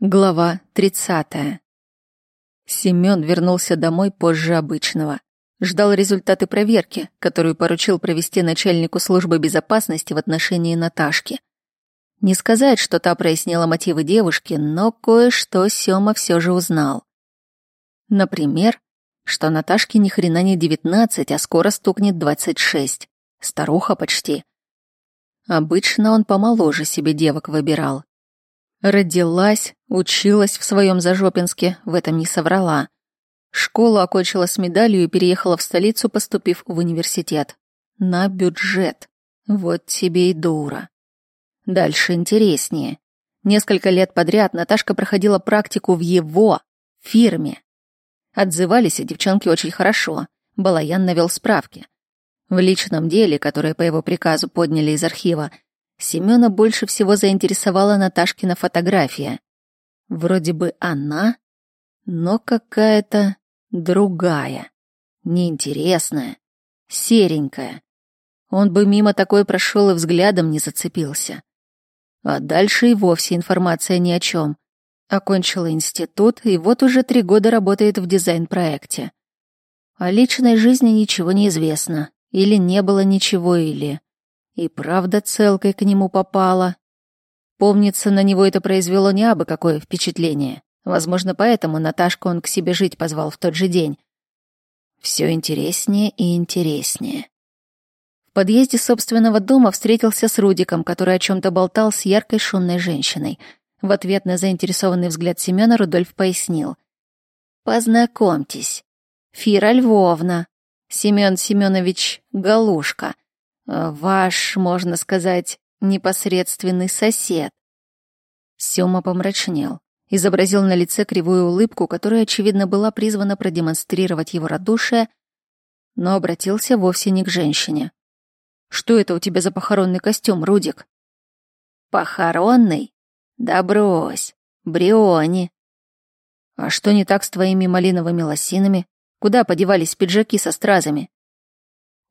Глава 30. Семён вернулся домой позже обычного. Ждал результаты проверки, которую поручил провести начальнику службы безопасности в отношении Наташки. Не сказать, что та прояснила мотивы девушки, но кое-что Сёма всё же узнал. Например, что Наташке ни хрена не 19, а скоро стукнет 26. Старуха почти. Обычно он помоложе себе девок выбирал, Родилась, училась в своем Зажопинске, в этом не соврала. Школу окончила с медалью и переехала в столицу, поступив в университет. На бюджет. Вот тебе и дура. Дальше интереснее. Несколько лет подряд Наташка проходила практику в его фирме. Отзывались девчонки очень хорошо. Балаян навел справки. В личном деле, которое по его приказу подняли из архива, Семёна больше всего заинтересовала Наташкина фотография. Вроде бы она, но какая-то другая, неинтересная, серенькая. Он бы мимо такой прошел и взглядом не зацепился. А дальше и вовсе информация ни о чем. Окончила институт и вот уже три года работает в дизайн-проекте. О личной жизни ничего не известно. Или не было ничего, или... И правда целкой к нему попала. Помнится, на него это произвело не абы какое впечатление. Возможно, поэтому Наташку он к себе жить позвал в тот же день. Все интереснее и интереснее. В подъезде собственного дома встретился с Рудиком, который о чем то болтал с яркой шумной женщиной. В ответ на заинтересованный взгляд Семена Рудольф пояснил. «Познакомьтесь. Фира Львовна. Семен Семенович Галушка. Э, ваш, можно сказать, непосредственный сосед. Сёма помрачнел, изобразил на лице кривую улыбку, которая, очевидно, была призвана продемонстрировать его радушие, но обратился вовсе не к женщине. «Что это у тебя за похоронный костюм, Рудик?» «Похоронный? Да брось, Бриони». «А что не так с твоими малиновыми лосинами? Куда подевались пиджаки со стразами?»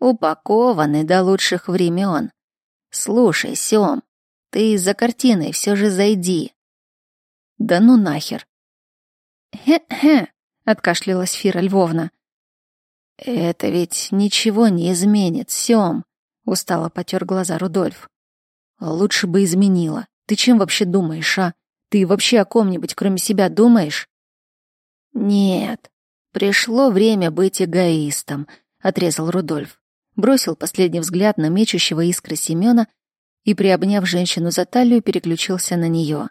Упакованы до лучших времен. Слушай, Сём, ты за картиной все же зайди. Да ну нахер. Хе-хе, откашлялась Фира Львовна. Это ведь ничего не изменит, Сём, устало потер глаза Рудольф. Лучше бы изменила. Ты чем вообще думаешь, а? Ты вообще о ком-нибудь кроме себя думаешь? Нет, пришло время быть эгоистом, отрезал Рудольф бросил последний взгляд на мечущего искры Семёна и, приобняв женщину за талию, переключился на неё.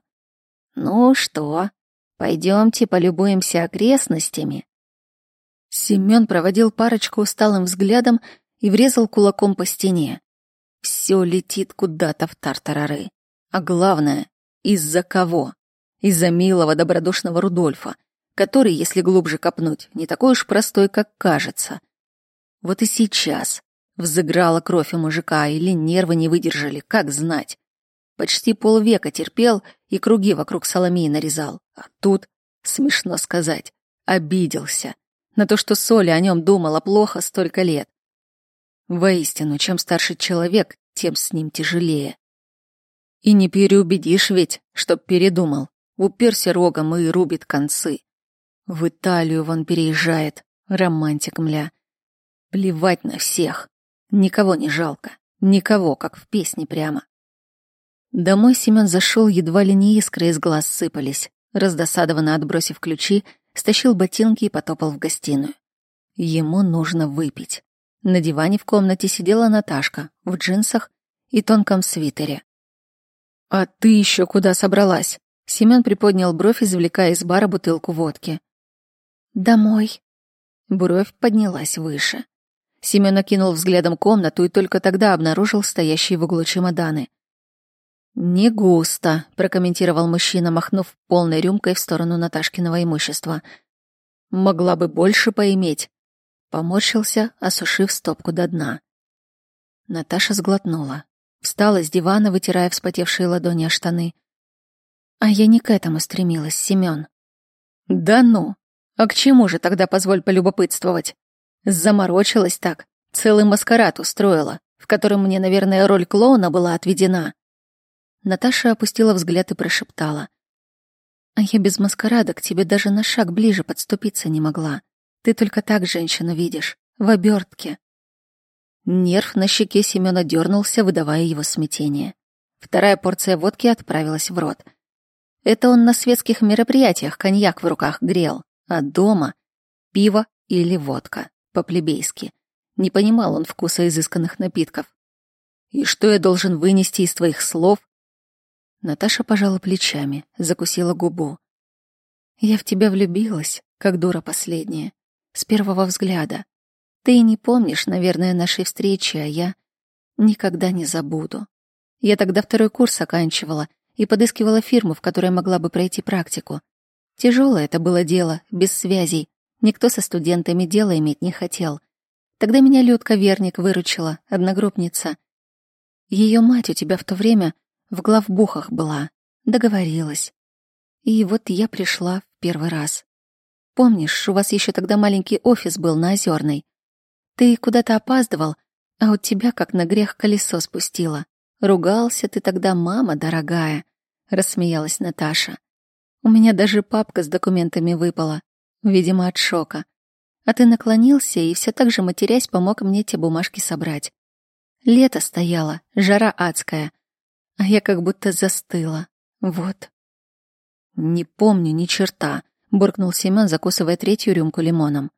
«Ну что, пойдёмте полюбуемся окрестностями?» Семён проводил парочку усталым взглядом и врезал кулаком по стене. Всё летит куда-то в тартарары. А главное, из-за кого? Из-за милого добродушного Рудольфа, который, если глубже копнуть, не такой уж простой, как кажется. Вот и сейчас Взыграла кровь у мужика или нервы не выдержали, как знать. Почти полвека терпел и круги вокруг Соломеи нарезал. А тут, смешно сказать, обиделся. На то, что Соля о нем думала плохо столько лет. Воистину, чем старше человек, тем с ним тяжелее. И не переубедишь ведь, чтоб передумал. Уперся рогом и рубит концы. В Италию вон переезжает, романтик мля. Плевать на всех. Никого не жалко. Никого, как в песне прямо. Домой Семен зашел, едва ли не искры из глаз сыпались. Раздосадованно отбросив ключи, стащил ботинки и потопал в гостиную. Ему нужно выпить. На диване в комнате сидела Наташка в джинсах и тонком свитере. «А ты еще куда собралась?» Семен приподнял бровь, извлекая из бара бутылку водки. «Домой». Бровь поднялась выше. Семен окинул взглядом комнату и только тогда обнаружил стоящие в углу чемоданы. «Не густо», — прокомментировал мужчина, махнув полной рюмкой в сторону Наташкиного имущества. «Могла бы больше поиметь». Поморщился, осушив стопку до дна. Наташа сглотнула. Встала с дивана, вытирая вспотевшие ладони о штаны. «А я не к этому стремилась, Семен. «Да ну! А к чему же тогда, позволь полюбопытствовать?» Заморочилась так, целый маскарад устроила, в котором мне, наверное, роль клоуна была отведена. Наташа опустила взгляд и прошептала. А я без маскарада к тебе даже на шаг ближе подступиться не могла. Ты только так женщину видишь, в обертке. Нерв на щеке Семёна дернулся, выдавая его смятение. Вторая порция водки отправилась в рот. Это он на светских мероприятиях коньяк в руках грел, а дома — пиво или водка, по-плебейски. Не понимал он вкуса изысканных напитков. «И что я должен вынести из твоих слов?» Наташа пожала плечами, закусила губу. «Я в тебя влюбилась, как дура последняя, с первого взгляда. Ты и не помнишь, наверное, нашей встречи, а я никогда не забуду. Я тогда второй курс оканчивала и подыскивала фирму, в которой могла бы пройти практику. Тяжелое это было дело, без связей. Никто со студентами дело иметь не хотел. Тогда меня Людка Верник выручила, одногруппница. Ее мать у тебя в то время в главбухах была, договорилась. И вот я пришла в первый раз. Помнишь, у вас еще тогда маленький офис был на Озерной? Ты куда-то опаздывал, а у тебя как на грех колесо спустило. Ругался ты тогда, мама дорогая, рассмеялась Наташа. У меня даже папка с документами выпала, видимо, от шока. А ты наклонился и все так же матерясь помог мне те бумажки собрать. Лето стояло, жара адская, а я как будто застыла. Вот. Не помню ни черта, буркнул Семен, закусывая третью рюмку лимоном.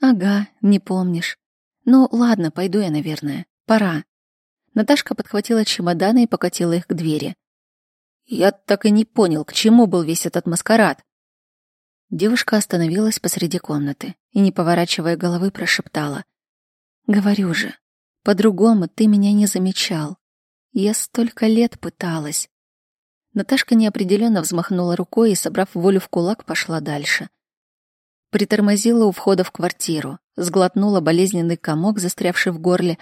Ага, не помнишь. Ну, ладно, пойду я, наверное. Пора. Наташка подхватила чемоданы и покатила их к двери. Я так и не понял, к чему был весь этот маскарад. Девушка остановилась посреди комнаты и, не поворачивая головы, прошептала. «Говорю же, по-другому ты меня не замечал. Я столько лет пыталась». Наташка неопределенно взмахнула рукой и, собрав волю в кулак, пошла дальше. Притормозила у входа в квартиру, сглотнула болезненный комок, застрявший в горле,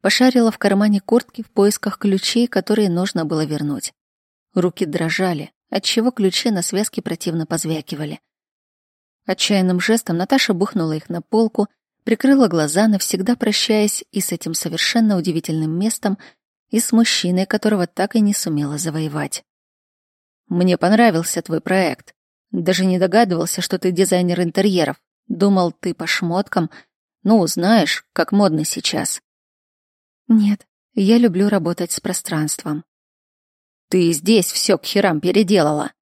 пошарила в кармане куртки в поисках ключей, которые нужно было вернуть. Руки дрожали, отчего ключи на связке противно позвякивали. Отчаянным жестом Наташа бухнула их на полку, прикрыла глаза, навсегда прощаясь и с этим совершенно удивительным местом, и с мужчиной, которого так и не сумела завоевать. «Мне понравился твой проект», даже не догадывался, что ты дизайнер интерьеров. Думал, ты по шмоткам. Ну, знаешь, как модно сейчас. Нет, я люблю работать с пространством. Ты здесь все к херам переделала.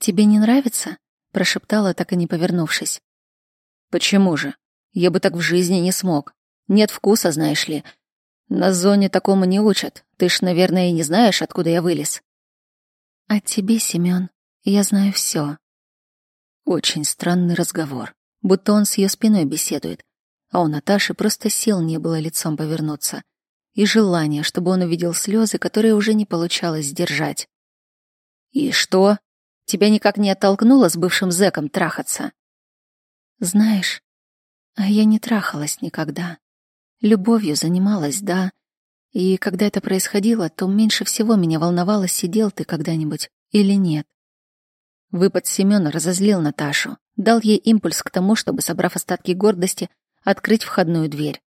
Тебе не нравится? Прошептала, так и не повернувшись. Почему же? Я бы так в жизни не смог. Нет вкуса, знаешь ли. На зоне такому не учат. Ты ж, наверное, и не знаешь, откуда я вылез. А тебе, Семён, я знаю все. Очень странный разговор, будто он с ее спиной беседует, а у Наташи просто сил не было лицом повернуться, и желание, чтобы он увидел слезы, которые уже не получалось сдержать. «И что? Тебя никак не оттолкнуло с бывшим зэком трахаться?» «Знаешь, а я не трахалась никогда. Любовью занималась, да. И когда это происходило, то меньше всего меня волновало, сидел ты когда-нибудь или нет. Выпад Семёна разозлил Наташу, дал ей импульс к тому, чтобы, собрав остатки гордости, открыть входную дверь.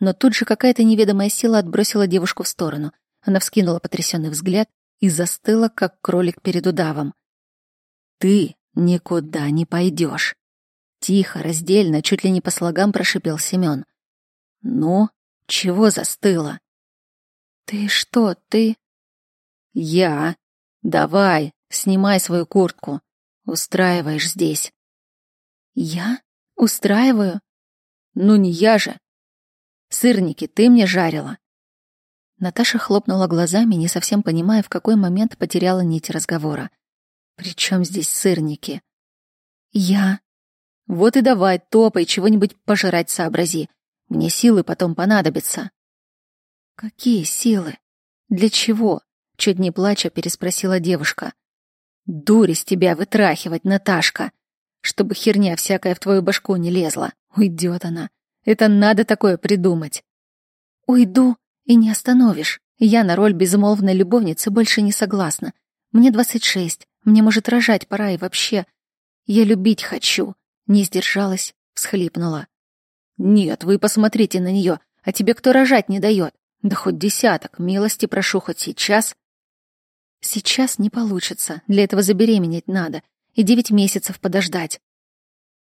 Но тут же какая-то неведомая сила отбросила девушку в сторону. Она вскинула потрясенный взгляд и застыла, как кролик перед удавом. «Ты никуда не пойдешь!» Тихо, раздельно, чуть ли не по слогам прошипел Семён. «Ну, чего застыла?» «Ты что, ты...» «Я? Давай, снимай свою куртку. Устраиваешь здесь. Я? Устраиваю? Ну не я же. Сырники ты мне жарила. Наташа хлопнула глазами, не совсем понимая, в какой момент потеряла нить разговора. При чем здесь сырники? Я. Вот и давай, топай, чего-нибудь пожрать сообрази. Мне силы потом понадобятся. Какие силы? Для чего? Чуть не плача переспросила девушка. Дурь из тебя вытрахивать, Наташка, чтобы херня всякая в твою башку не лезла. Уйдет она. Это надо такое придумать. Уйду и не остановишь. Я на роль безмолвной любовницы больше не согласна. Мне двадцать шесть, мне, может, рожать пора и вообще. Я любить хочу. Не сдержалась, всхлипнула. Нет, вы посмотрите на нее, а тебе кто рожать не дает? Да хоть десяток, милости прошу хоть сейчас. Сейчас не получится. Для этого забеременеть надо. И девять месяцев подождать.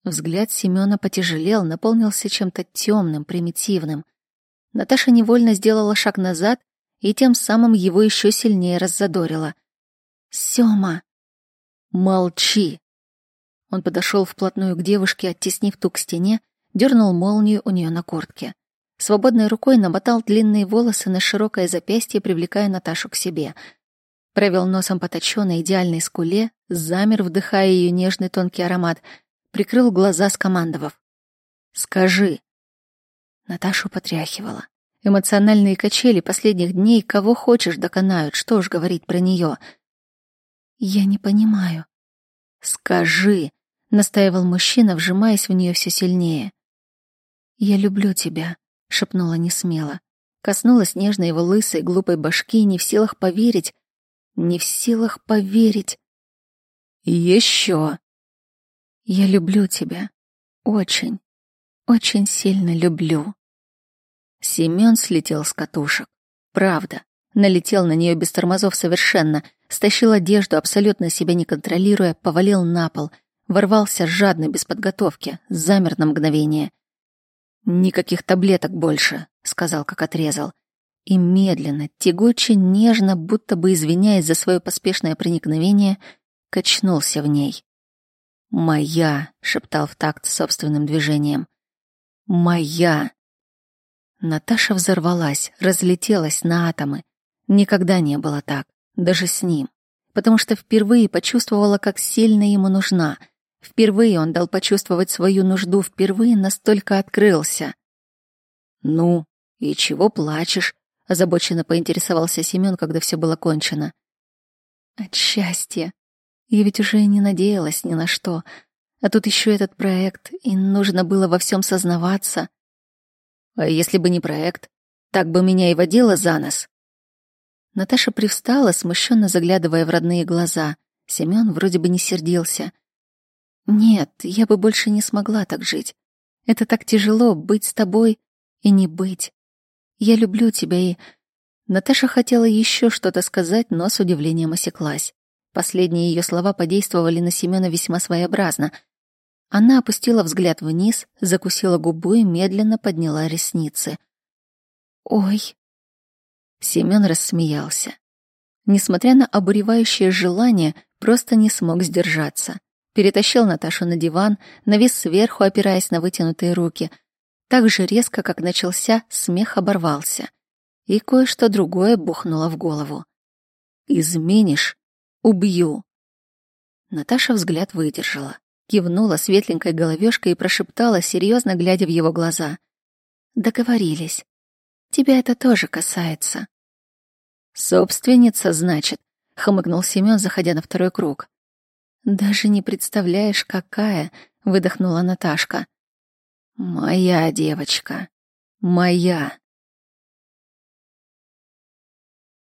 Взгляд Семёна потяжелел, наполнился чем-то темным, примитивным. Наташа невольно сделала шаг назад и тем самым его еще сильнее раззадорила. «Сёма!» «Молчи!» Он подошел вплотную к девушке, оттеснив ту к стене, дернул молнию у нее на куртке. Свободной рукой намотал длинные волосы на широкое запястье, привлекая Наташу к себе. Провел носом по точенной идеальной скуле, замер, вдыхая ее нежный тонкий аромат, прикрыл глаза, скомандовав. «Скажи». Наташу потряхивала. Эмоциональные качели последних дней кого хочешь доконают, что ж говорить про нее. «Я не понимаю». «Скажи», — настаивал мужчина, вжимаясь в нее все сильнее. «Я люблю тебя», — шепнула несмело. Коснулась нежно его лысой, глупой башки, не в силах поверить, не в силах поверить. «Еще!» «Я люблю тебя. Очень, очень сильно люблю». Семён слетел с катушек. Правда. Налетел на нее без тормозов совершенно, стащил одежду, абсолютно себя не контролируя, повалил на пол, ворвался жадно, без подготовки, замер на мгновение. «Никаких таблеток больше», — сказал, как отрезал. И медленно, тягуче, нежно, будто бы извиняясь за свое поспешное проникновение, качнулся в ней. «Моя», — шептал в такт собственным движением. «Моя». Наташа взорвалась, разлетелась на атомы. Никогда не было так, даже с ним. Потому что впервые почувствовала, как сильно ему нужна — Впервые он дал почувствовать свою нужду, впервые настолько открылся. «Ну, и чего плачешь?» — озабоченно поинтересовался Семён, когда все было кончено. «От счастья. Я ведь уже не надеялась ни на что. А тут еще этот проект, и нужно было во всем сознаваться. А если бы не проект, так бы меня и водила за нос». Наташа привстала, смущенно заглядывая в родные глаза. Семён вроде бы не сердился — нет, я бы больше не смогла так жить. Это так тяжело быть с тобой и не быть. Я люблю тебя и... Наташа хотела еще что-то сказать, но с удивлением осеклась. Последние ее слова подействовали на Семена весьма своеобразно. Она опустила взгляд вниз, закусила губу и медленно подняла ресницы. «Ой!» Семен рассмеялся. Несмотря на обуревающее желание, просто не смог сдержаться перетащил Наташу на диван, навис сверху, опираясь на вытянутые руки. Так же резко, как начался, смех оборвался. И кое-что другое бухнуло в голову. «Изменишь — убью». Наташа взгляд выдержала, кивнула светленькой головешкой и прошептала, серьезно глядя в его глаза. «Договорились. Тебя это тоже касается». «Собственница, значит», — хмыкнул Семён, заходя на второй круг. Даже не представляешь, какая, выдохнула Наташка. Моя девочка. Моя.